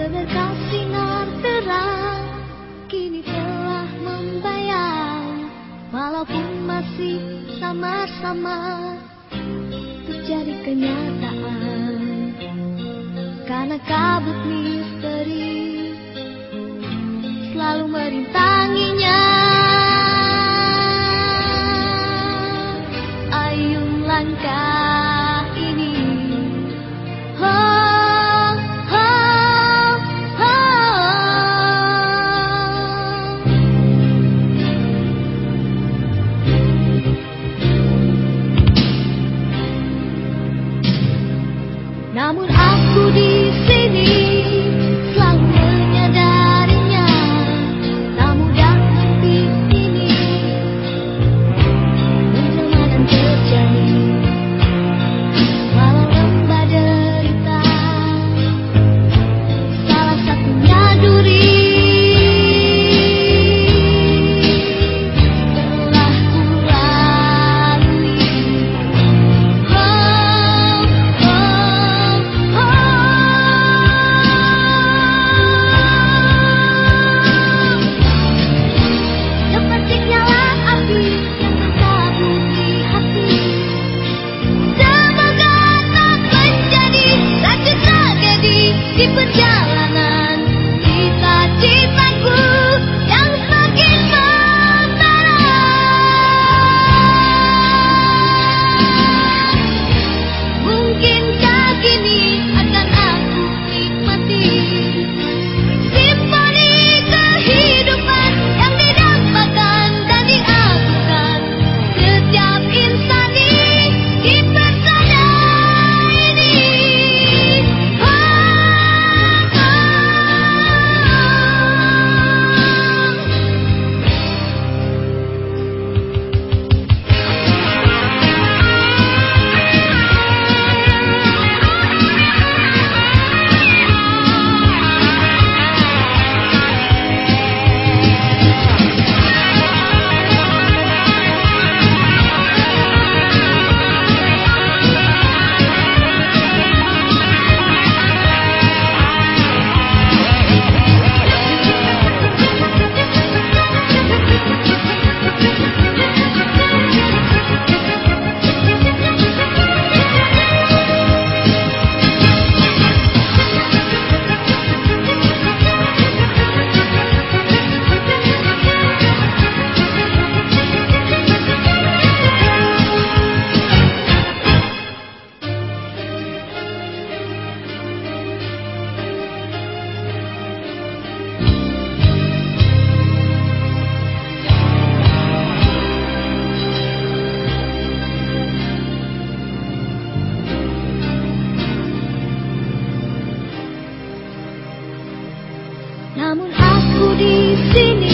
seberkas sinar terang kini telah membayang walaupun masih sama-sama terjadi kenyataan. Karena kabut misteri selalu merintanginya Namun aku di sini